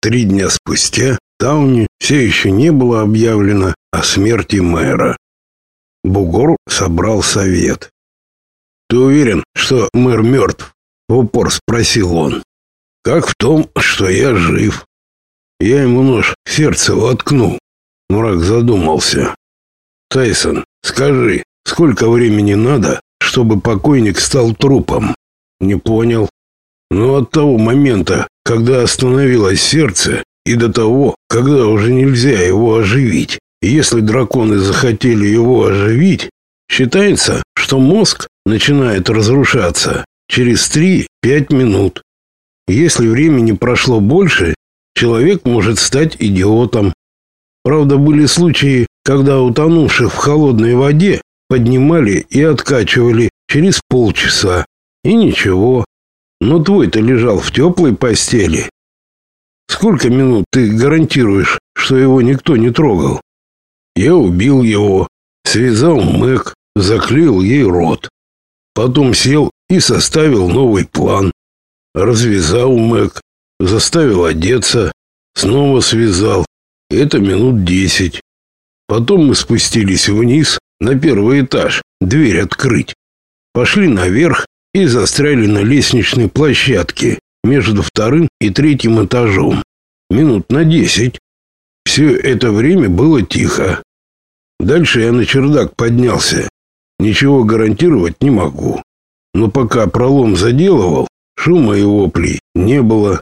Три дня спустя в Тауне все еще не было объявлено о смерти мэра. Бугор собрал совет. «Ты уверен, что мэр мертв?» — в упор спросил он. «Как в том, что я жив». Я ему нож в сердце воткнул. Мрак задумался. «Тайсон, скажи, сколько времени надо, чтобы покойник стал трупом?» «Не понял». «Ну, от того момента, когда остановилось сердце, и до того, когда уже нельзя его оживить. если драконы захотели его оживить, считается, что мозг начинает разрушаться через 3-5 минут. Если времени прошло больше, человек может стать идиотом. Правда, были случаи, когда утонувших в холодной воде поднимали и откачивали через полчаса. И ничего, но твой-то лежал в теплой постели. Сколько минут ты гарантируешь, что его никто не трогал? Я убил его, связал Мэг, заклеил ей рот. Потом сел и составил новый план. Развязал Мэг, заставил одеться, снова связал. Это минут десять. Потом мы спустились вниз на первый этаж, дверь открыть. Пошли наверх и застряли на лестничной площадке между вторым и третьим этажом. Минут на десять. Все это время было тихо. Дальше я на чердак поднялся. Ничего гарантировать не могу. Но пока пролом заделывал, шума и воплей не было.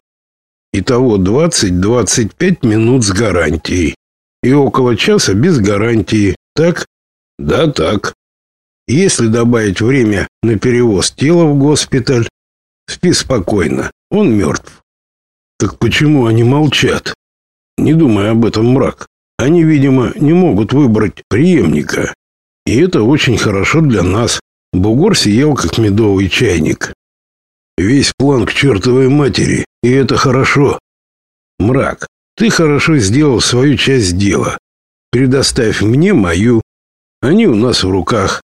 Итого 20-25 минут с гарантией. И около часа без гарантии. Так? Да, так. Если добавить время на перевоз тела в госпиталь, спи спокойно, он мертв. Так почему они молчат? Не думай об этом, мрак. Они, видимо, не могут выбрать преемника. И это очень хорошо для нас. Бугор сиял, как медовый чайник. Весь план к чертовой матери, и это хорошо. Мрак, ты хорошо сделал свою часть дела. Предоставь мне мою. Они у нас в руках.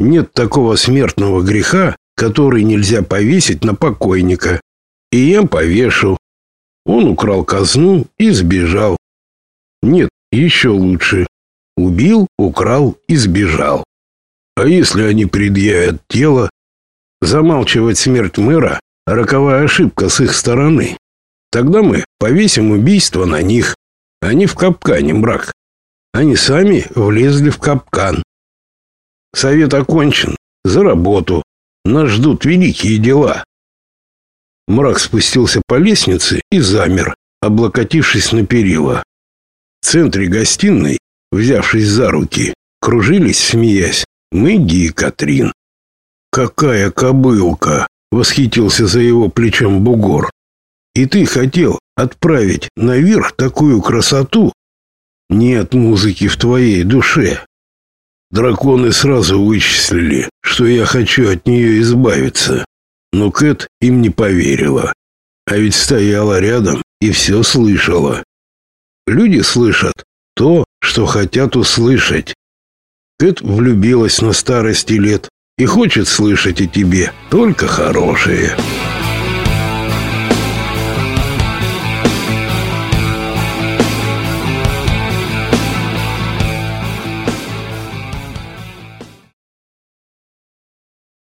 Нет такого смертного греха, который нельзя повесить на покойника. И я повешу. Он украл казну и сбежал. Нет, еще лучше. Убил, украл и сбежал. А если они предъявят тело? Замалчивать смерть мэра – роковая ошибка с их стороны. Тогда мы повесим убийство на них. Они в капкане, мрак. Они сами влезли в капкан. Совет окончен. За работу. Нас ждут великие дела. Мрак спустился по лестнице и замер, облокотившись на перила. В центре гостиной, взявшись за руки, кружились, смеясь, Мэгги и Катрин. «Какая кобылка!» — восхитился за его плечом бугор. «И ты хотел отправить наверх такую красоту? Нет музыки в твоей душе. Драконы сразу вычислили, что я хочу от нее избавиться. Но Кэт им не поверила. А ведь стояла рядом и все слышала. Люди слышат то, что хотят услышать. Кэт влюбилась на старости лет и хочет слышать о тебе только хорошее.